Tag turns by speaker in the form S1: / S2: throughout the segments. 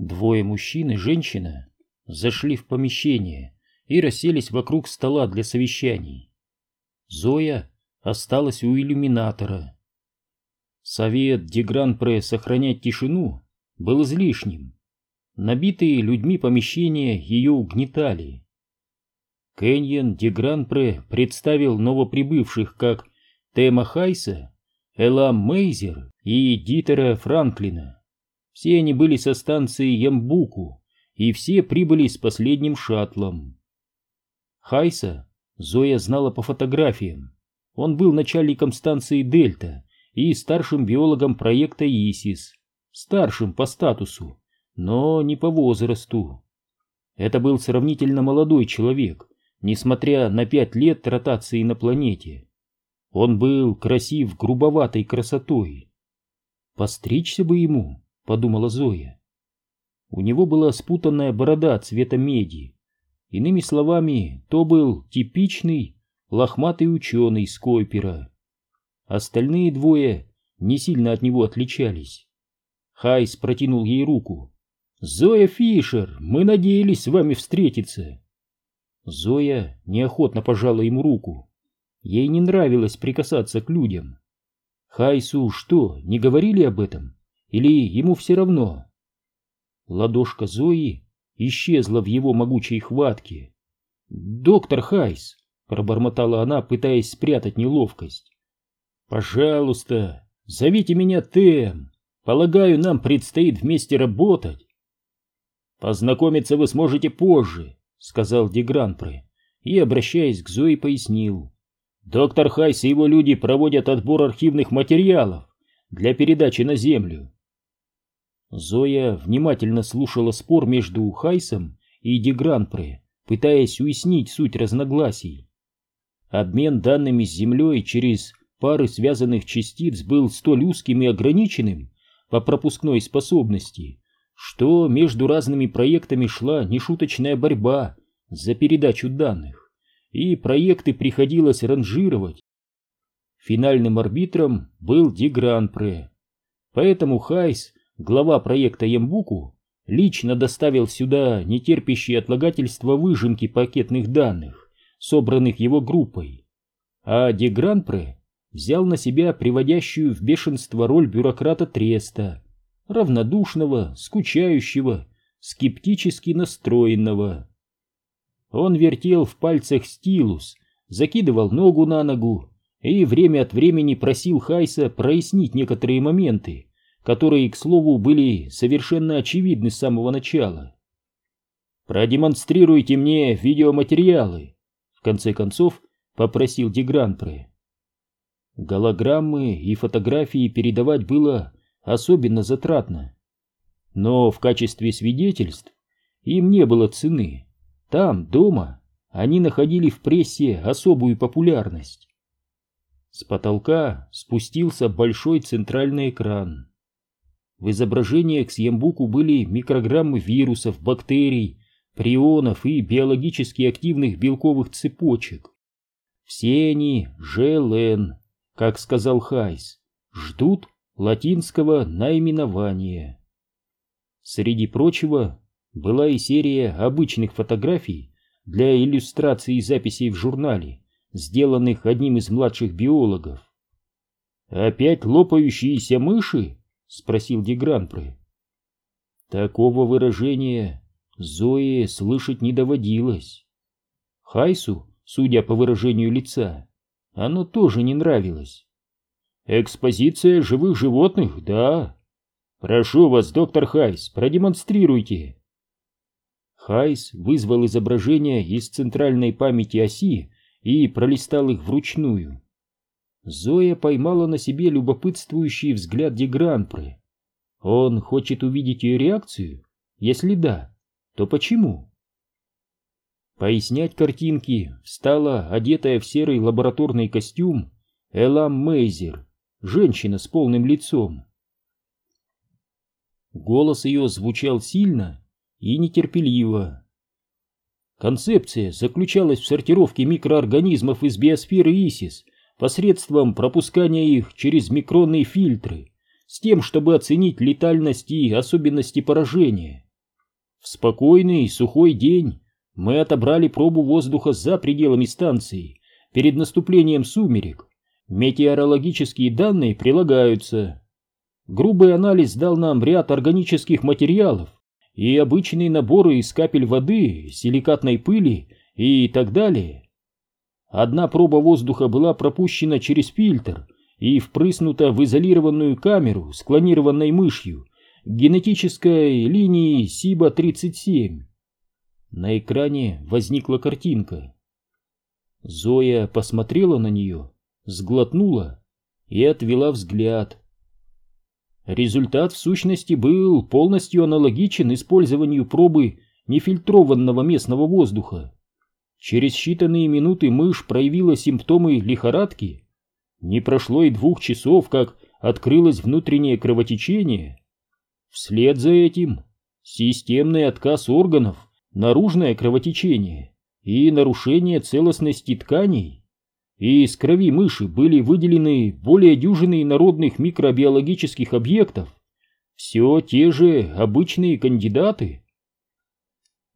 S1: Двое мужчин и женщина зашли в помещение и расселись вокруг стола для совещаний. Зоя осталась у иллюминатора. Совет Дегран-Пре сохранять тишину был излишним. Набитые людьми помещения ее угнетали. Кэньон Дегран-Пре представил новоприбывших как Тема Хайса, Элам Мейзер и Дитера Франклина. Все они были со станции Ямбуку, и все прибыли с последним шаттлом. Хайса Зоя знала по фотографиям. Он был начальником станции Дельта и старшим биологом проекта ИСИС, старшим по статусу, но не по возрасту. Это был сравнительно молодой человек, несмотря на пять лет ротации на планете. Он был красив грубоватой красотой. «Постричься бы ему», — подумала Зоя. У него была спутанная борода цвета меди. Иными словами, то был типичный лохматый ученый с Койпера. Остальные двое не сильно от него отличались. Хайс протянул ей руку. «Зоя Фишер, мы надеялись с вами встретиться». Зоя неохотно пожала ему руку. Ей не нравилось прикасаться к людям. Хайсу что, не говорили об этом? Или ему все равно? Ладошка Зои исчезла в его могучей хватке. «Доктор Хайс!» — пробормотала она, пытаясь спрятать неловкость. «Пожалуйста, зовите меня Тэм. Полагаю, нам предстоит вместе работать». «Познакомиться вы сможете позже», — сказал Дегранпре, и, обращаясь к Зои, пояснил. Доктор Хайс и его люди проводят отбор архивных материалов для передачи на Землю. Зоя внимательно слушала спор между Хайсом и Дегранпре, пытаясь уяснить суть разногласий. Обмен данными с Землей через пары связанных частиц был столь узким и ограниченным по пропускной способности, что между разными проектами шла нешуточная борьба за передачу данных и проекты приходилось ранжировать. Финальным арбитром был Дигранпре. Поэтому Хайс, глава проекта Ямбуку, лично доставил сюда нетерпящие отлагательства выжимки пакетных данных, собранных его группой. А Дегранпре взял на себя приводящую в бешенство роль бюрократа Треста, равнодушного, скучающего, скептически настроенного. Он вертел в пальцах стилус, закидывал ногу на ногу и время от времени просил Хайса прояснить некоторые моменты, которые, к слову, были совершенно очевидны с самого начала. «Продемонстрируйте мне видеоматериалы», — в конце концов попросил Дегранпре. Голограммы и фотографии передавать было особенно затратно. Но в качестве свидетельств им не было цены. Там, дома, они находили в прессе особую популярность. С потолка спустился большой центральный экран. В изображениях с Ямбуку были микрограммы вирусов, бактерий, прионов и биологически активных белковых цепочек. Все они ЖЛН, как сказал Хайс, ждут латинского наименования. Среди прочего, была и серия обычных фотографий для иллюстрации записей в журнале, сделанных одним из младших биологов. «Опять лопающиеся мыши?» — спросил Дегранпре. Такого выражения Зое слышать не доводилось. Хайсу, судя по выражению лица, оно тоже не нравилось. «Экспозиция живых животных, да. Прошу вас, доктор Хайс, продемонстрируйте». Хайс вызвал изображения из центральной памяти оси и пролистал их вручную. Зоя поймала на себе любопытствующий взгляд Дегранпре. Он хочет увидеть ее реакцию? Если да, то почему? Пояснять картинки встала одетая в серый лабораторный костюм Элам Мейзер, женщина с полным лицом. Голос ее звучал сильно и нетерпеливо. Концепция заключалась в сортировке микроорганизмов из биосферы ИСИС посредством пропускания их через микронные фильтры с тем, чтобы оценить летальность и особенности поражения. В спокойный сухой день мы отобрали пробу воздуха за пределами станции перед наступлением сумерек. Метеорологические данные прилагаются. Грубый анализ дал нам ряд органических материалов и обычные наборы из капель воды, силикатной пыли и так далее. Одна проба воздуха была пропущена через фильтр и впрыснута в изолированную камеру с клонированной мышью генетической линии СИБА-37. На экране возникла картинка. Зоя посмотрела на нее, сглотнула и отвела взгляд. Результат в сущности был полностью аналогичен использованию пробы нефильтрованного местного воздуха. Через считанные минуты мышь проявила симптомы лихорадки. Не прошло и двух часов, как открылось внутреннее кровотечение. Вслед за этим системный отказ органов, наружное кровотечение и нарушение целостности тканей. И из крови мыши были выделены более дюжины народных микробиологических объектов. Все те же обычные кандидаты.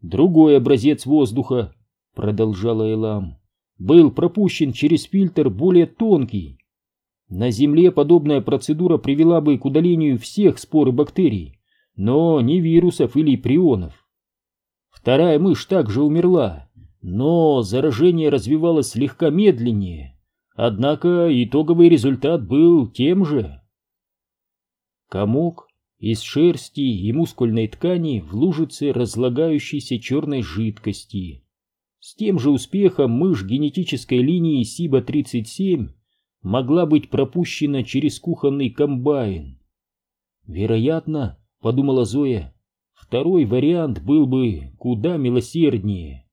S1: Другой образец воздуха, продолжала Элам, был пропущен через фильтр более тонкий. На Земле подобная процедура привела бы к удалению всех спор и бактерий, но не вирусов или прионов. Вторая мышь также умерла, но заражение развивалось слегка медленнее, однако итоговый результат был тем же. Комок из шерсти и мускульной ткани в лужице разлагающейся черной жидкости. С тем же успехом мышь генетической линии СИБА-37 могла быть пропущена через кухонный комбайн. Вероятно, подумала Зоя, второй вариант был бы куда милосерднее.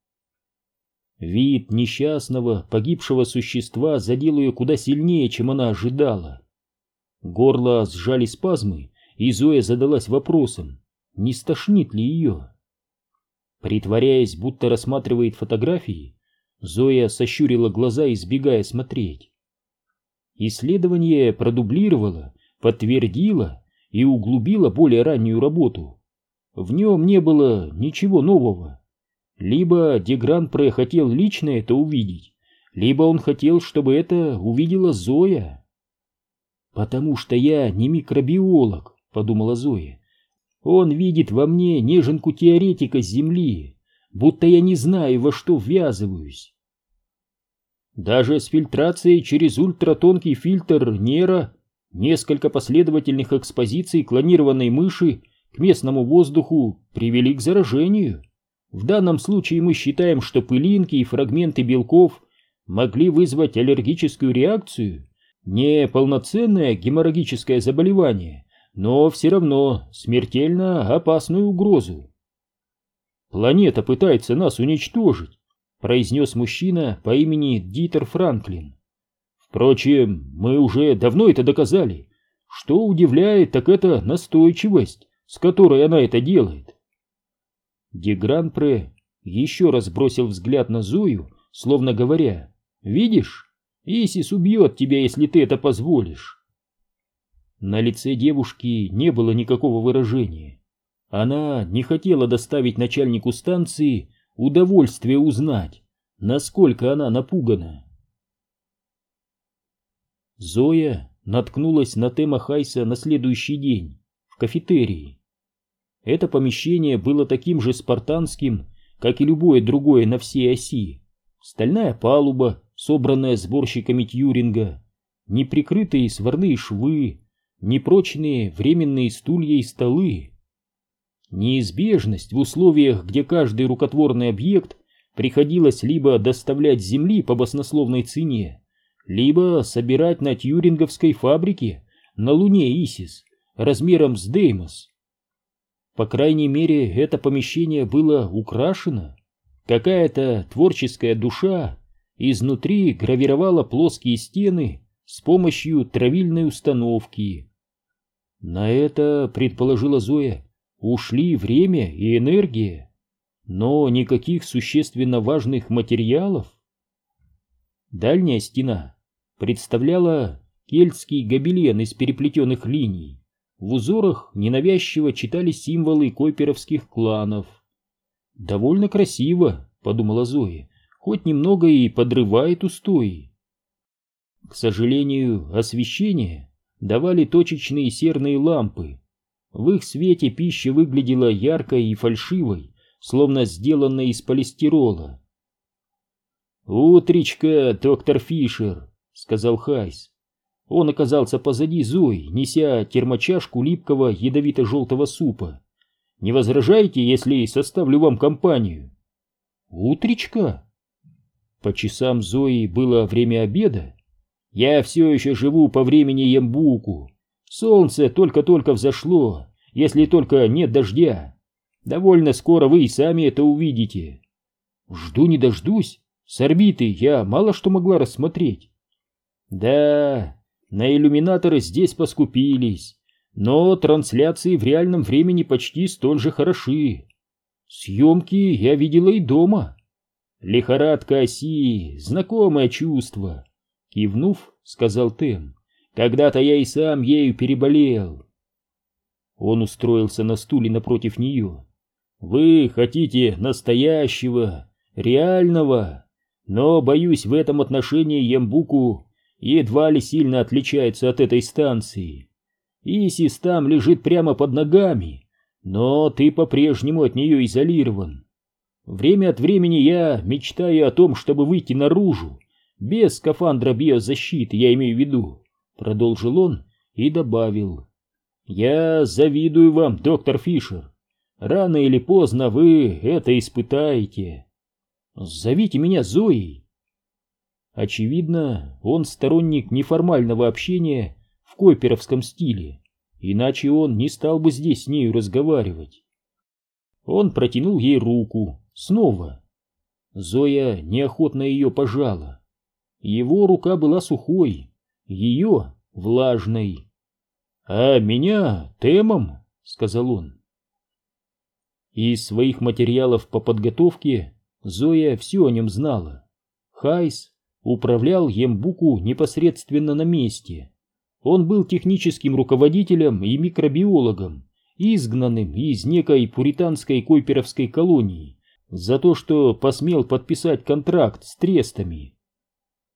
S1: Вид несчастного, погибшего существа задел ее куда сильнее, чем она ожидала. Горло сжали спазмы, и Зоя задалась вопросом, не стошнит ли ее. Притворяясь, будто рассматривает фотографии, Зоя сощурила глаза, избегая смотреть. Исследование продублировало, подтвердило и углубило более раннюю работу. В нем не было ничего нового. Либо Дегран-Пре хотел лично это увидеть, либо он хотел, чтобы это увидела Зоя. «Потому что я не микробиолог», — подумала Зоя. «Он видит во мне неженку теоретика с Земли, будто я не знаю, во что ввязываюсь». Даже с фильтрацией через ультратонкий фильтр Нера несколько последовательных экспозиций клонированной мыши к местному воздуху привели к заражению. В данном случае мы считаем, что пылинки и фрагменты белков могли вызвать аллергическую реакцию, не полноценное геморрагическое заболевание, но все равно смертельно опасную угрозу. «Планета пытается нас уничтожить», — произнес мужчина по имени Дитер Франклин. «Впрочем, мы уже давно это доказали. Что удивляет, так это настойчивость, с которой она это делает. Дегранпре еще раз бросил взгляд на Зою, словно говоря, «Видишь, Исис убьет тебя, если ты это позволишь». На лице девушки не было никакого выражения. Она не хотела доставить начальнику станции удовольствие узнать, насколько она напугана. Зоя наткнулась на Тема Хайса на следующий день в кафетерии. Это помещение было таким же спартанским, как и любое другое на всей оси. Стальная палуба, собранная сборщиками Тьюринга, неприкрытые сварные швы, непрочные временные стулья и столы. Неизбежность в условиях, где каждый рукотворный объект приходилось либо доставлять земли по баснословной цене, либо собирать на тьюринговской фабрике на Луне Исис размером с Деймос. По крайней мере, это помещение было украшено. Какая-то творческая душа изнутри гравировала плоские стены с помощью травильной установки. На это, предположила Зоя, ушли время и энергия, но никаких существенно важных материалов. Дальняя стена представляла кельтский гобелен из переплетенных линий, в узорах ненавязчиво читались символы койперовских кланов. «Довольно красиво», — подумала Зоя, — «хоть немного и подрывает устои». К сожалению, освещение давали точечные серные лампы. В их свете пища выглядела яркой и фальшивой, словно сделанной из полистирола. «Утречка, доктор Фишер», — сказал Хайс. Он оказался позади Зои, неся термочашку липкого ядовито-желтого супа. «Не возражаете, если составлю вам компанию?» «Утречка?» По часам Зои было время обеда. «Я все еще живу по времени Ямбуку. Солнце только-только взошло, если только нет дождя. Довольно скоро вы и сами это увидите». «Жду не дождусь. С орбиты я мало что могла рассмотреть». «Да, на иллюминаторы здесь поскупились, но трансляции в реальном времени почти столь же хороши. Съемки я видела и дома. Лихорадка оси, знакомое чувство. Кивнув, сказал Тем, когда-то я и сам ею переболел. Он устроился на стуле напротив нее. Вы хотите настоящего, реального, но, боюсь, в этом отношении Ямбуку едва ли сильно отличается от этой станции. Исис там лежит прямо под ногами, но ты по-прежнему от нее изолирован. Время от времени я мечтаю о том, чтобы выйти наружу, без скафандра биозащиты, я имею в виду, продолжил он и добавил. Я завидую вам, доктор Фишер. Рано или поздно вы это испытаете. Зовите меня Зоей. Очевидно, он сторонник неформального общения в койперовском стиле, иначе он не стал бы здесь с нею разговаривать. Он протянул ей руку, снова. Зоя неохотно ее пожала. Его рука была сухой, ее влажной. «А меня темом», — сказал он. Из своих материалов по подготовке Зоя все о нем знала. Хайс управлял Ембуку непосредственно на месте. Он был техническим руководителем и микробиологом, изгнанным из некой пуританской койперовской колонии за то, что посмел подписать контракт с трестами.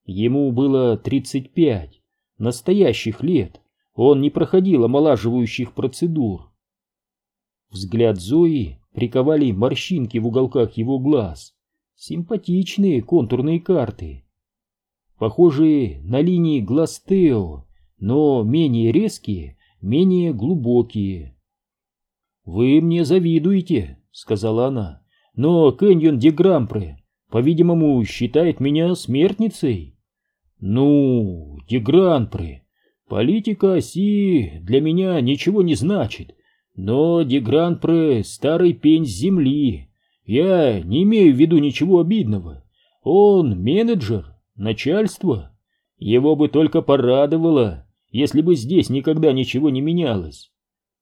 S1: Ему было 35, настоящих лет, он не проходил омолаживающих процедур. Взгляд Зои приковали морщинки в уголках его глаз, симпатичные контурные карты похожие на линии глаз Тео, но менее резкие, менее глубокие. «Вы мне завидуете», — сказала она, — «но Кэньон де Грампре, по-видимому, считает меня смертницей». «Ну, де Грампре, политика оси для меня ничего не значит, но де Грампре — старый пень земли. Я не имею в виду ничего обидного. Он менеджер, Начальство? Его бы только порадовало, если бы здесь никогда ничего не менялось.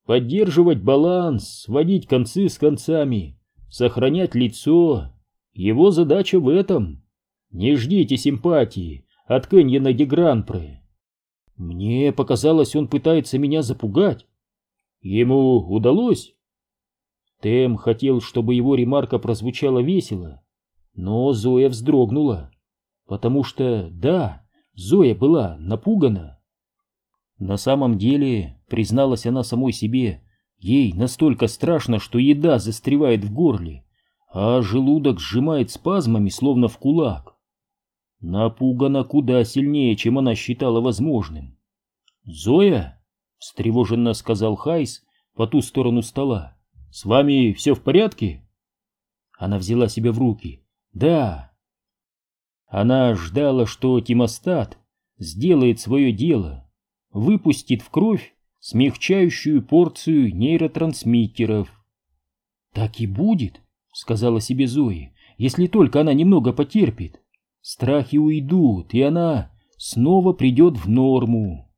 S1: Поддерживать баланс, сводить концы с концами, сохранять лицо. Его задача в этом. Не ждите симпатии от Кэньена де Гранпре. Мне показалось, он пытается меня запугать. Ему удалось? Тем хотел, чтобы его ремарка прозвучала весело, но Зоя вздрогнула потому что, да, Зоя была напугана. На самом деле, призналась она самой себе, ей настолько страшно, что еда застревает в горле, а желудок сжимает спазмами, словно в кулак. Напугана куда сильнее, чем она считала возможным. «Зоя?» — встревоженно сказал Хайс по ту сторону стола. «С вами все в порядке?» Она взяла себя в руки. «Да, она ждала, что тимостат сделает свое дело, выпустит в кровь смягчающую порцию нейротрансмиттеров. «Так и будет», — сказала себе Зои, — «если только она немного потерпит. Страхи уйдут, и она снова придет в норму».